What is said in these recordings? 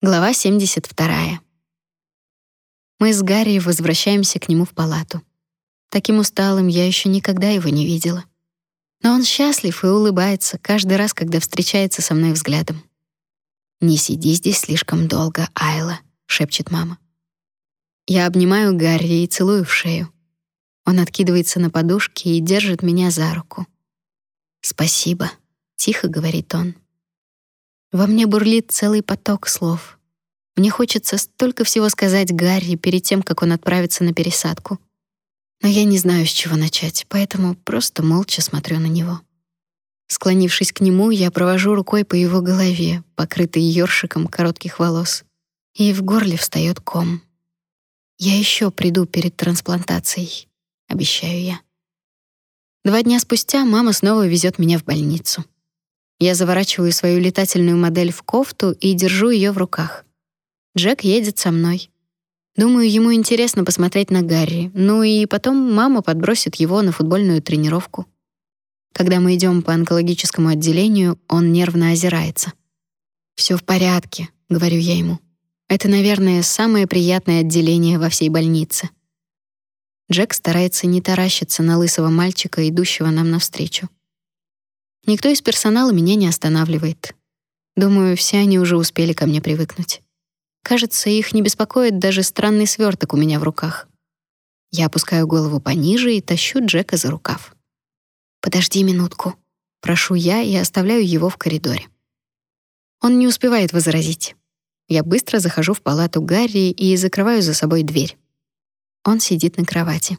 Глава 72. Мы с Гарри возвращаемся к нему в палату. Таким усталым я еще никогда его не видела. Но он счастлив и улыбается каждый раз, когда встречается со мной взглядом. «Не сиди здесь слишком долго, Айла», — шепчет мама. Я обнимаю Гарри и целую в шею. Он откидывается на подушке и держит меня за руку. «Спасибо», — тихо говорит он. Во мне бурлит целый поток слов. Мне хочется столько всего сказать Гарри перед тем, как он отправится на пересадку. Но я не знаю, с чего начать, поэтому просто молча смотрю на него. Склонившись к нему, я провожу рукой по его голове, покрытой ёршиком коротких волос, и в горле встает ком. Я еще приду перед трансплантацией, обещаю я. Два дня спустя мама снова везет меня в больницу. Я заворачиваю свою летательную модель в кофту и держу ее в руках. Джек едет со мной. Думаю, ему интересно посмотреть на Гарри. Ну и потом мама подбросит его на футбольную тренировку. Когда мы идем по онкологическому отделению, он нервно озирается. Все в порядке, говорю я ему. Это, наверное, самое приятное отделение во всей больнице. Джек старается не таращиться на лысого мальчика, идущего нам навстречу. Никто из персонала меня не останавливает. Думаю, все они уже успели ко мне привыкнуть. Кажется, их не беспокоит даже странный сверток у меня в руках. Я опускаю голову пониже и тащу Джека за рукав. «Подожди минутку», — прошу я и оставляю его в коридоре. Он не успевает возразить. Я быстро захожу в палату Гарри и закрываю за собой дверь. Он сидит на кровати.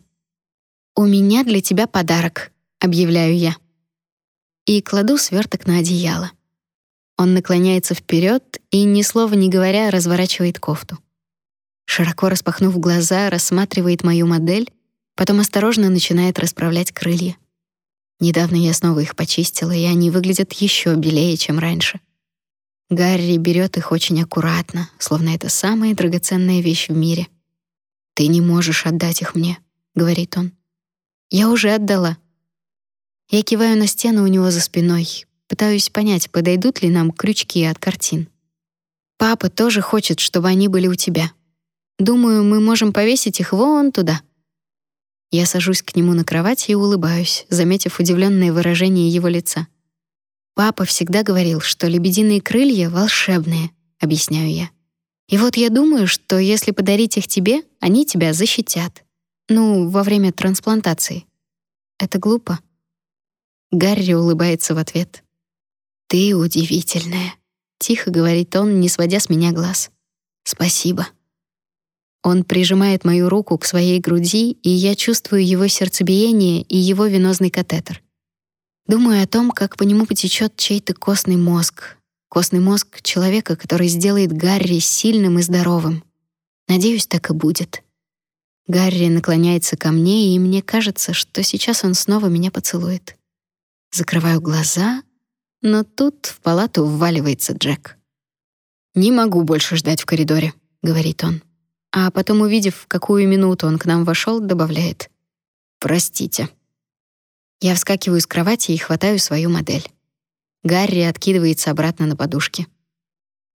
«У меня для тебя подарок», — объявляю я и кладу сверток на одеяло. Он наклоняется вперед и, ни слова не говоря, разворачивает кофту. Широко распахнув глаза, рассматривает мою модель, потом осторожно начинает расправлять крылья. Недавно я снова их почистила, и они выглядят еще белее, чем раньше. Гарри берет их очень аккуратно, словно это самая драгоценная вещь в мире. «Ты не можешь отдать их мне», — говорит он. «Я уже отдала», я киваю на стену у него за спиной, пытаюсь понять, подойдут ли нам крючки от картин. Папа тоже хочет, чтобы они были у тебя. Думаю, мы можем повесить их вон туда. Я сажусь к нему на кровать и улыбаюсь, заметив удивленное выражение его лица. Папа всегда говорил, что лебединые крылья волшебные, объясняю я. И вот я думаю, что если подарить их тебе, они тебя защитят. Ну, во время трансплантации. Это глупо. Гарри улыбается в ответ. «Ты удивительная», — тихо говорит он, не сводя с меня глаз. «Спасибо». Он прижимает мою руку к своей груди, и я чувствую его сердцебиение и его венозный катетер. Думаю о том, как по нему потечет чей-то костный мозг. Костный мозг человека, который сделает Гарри сильным и здоровым. Надеюсь, так и будет. Гарри наклоняется ко мне, и мне кажется, что сейчас он снова меня поцелует. Закрываю глаза, но тут в палату вваливается Джек. «Не могу больше ждать в коридоре», — говорит он. А потом, увидев, в какую минуту он к нам вошел, добавляет. «Простите». Я вскакиваю с кровати и хватаю свою модель. Гарри откидывается обратно на подушке.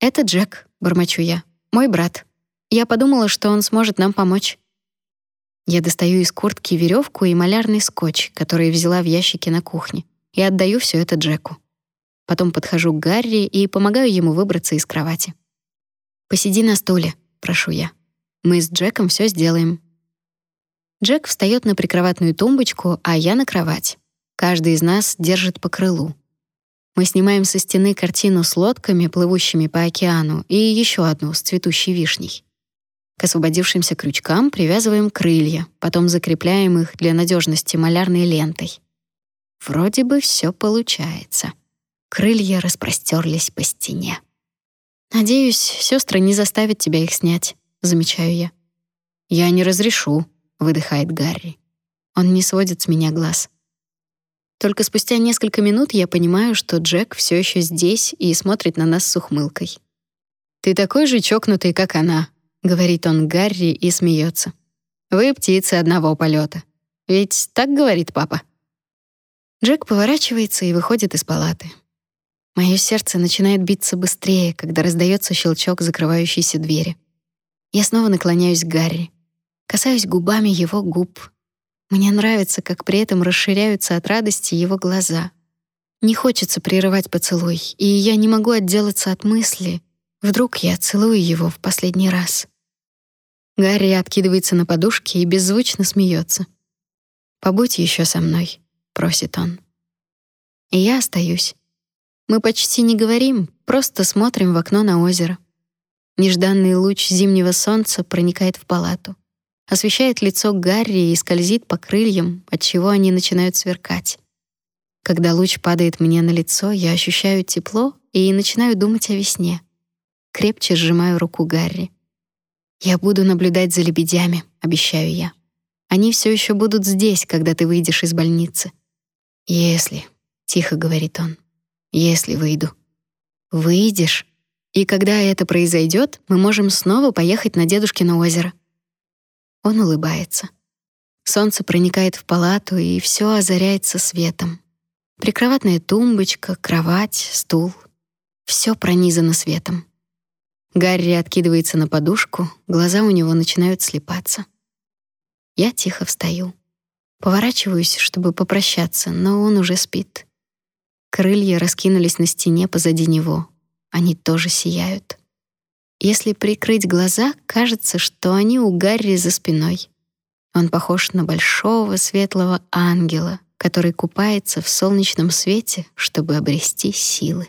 «Это Джек», — бормочу я, — «мой брат. Я подумала, что он сможет нам помочь». Я достаю из куртки веревку и малярный скотч, который взяла в ящике на кухне и отдаю все это Джеку. Потом подхожу к Гарри и помогаю ему выбраться из кровати. «Посиди на стуле», — прошу я. «Мы с Джеком все сделаем». Джек встает на прикроватную тумбочку, а я на кровать. Каждый из нас держит по крылу. Мы снимаем со стены картину с лодками, плывущими по океану, и еще одну с цветущей вишней. К освободившимся крючкам привязываем крылья, потом закрепляем их для надежности малярной лентой. Вроде бы все получается. Крылья распростерлись по стене. Надеюсь, сестры не заставят тебя их снять, замечаю я. Я не разрешу, выдыхает Гарри. Он не сводит с меня глаз. Только спустя несколько минут я понимаю, что Джек все еще здесь и смотрит на нас с ухмылкой. Ты такой же чокнутый, как она, говорит он Гарри и смеется. Вы птицы одного полета. Ведь так говорит папа. Джек поворачивается и выходит из палаты. Мое сердце начинает биться быстрее, когда раздается щелчок закрывающейся двери. Я снова наклоняюсь к Гарри, касаюсь губами его губ. Мне нравится, как при этом расширяются от радости его глаза. Не хочется прерывать поцелуй, и я не могу отделаться от мысли, вдруг я целую его в последний раз. Гарри откидывается на подушке и беззвучно смеется. «Побудь еще со мной», — просит он. И я остаюсь. Мы почти не говорим, просто смотрим в окно на озеро. Нежданный луч зимнего солнца проникает в палату, освещает лицо Гарри и скользит по крыльям, отчего они начинают сверкать. Когда луч падает мне на лицо, я ощущаю тепло и начинаю думать о весне. Крепче сжимаю руку Гарри. Я буду наблюдать за лебедями, обещаю я. Они все еще будут здесь, когда ты выйдешь из больницы. Если, тихо говорит он. Если выйду. Выйдешь? И когда это произойдет, мы можем снова поехать на дедушкино озеро. Он улыбается. Солнце проникает в палату, и все озаряется светом. Прикроватная тумбочка, кровать, стул — все пронизано светом. Гарри откидывается на подушку, глаза у него начинают слепаться. Я тихо встаю. Поворачиваюсь, чтобы попрощаться, но он уже спит. Крылья раскинулись на стене позади него. Они тоже сияют. Если прикрыть глаза, кажется, что они у Гарри за спиной. Он похож на большого светлого ангела, который купается в солнечном свете, чтобы обрести силы.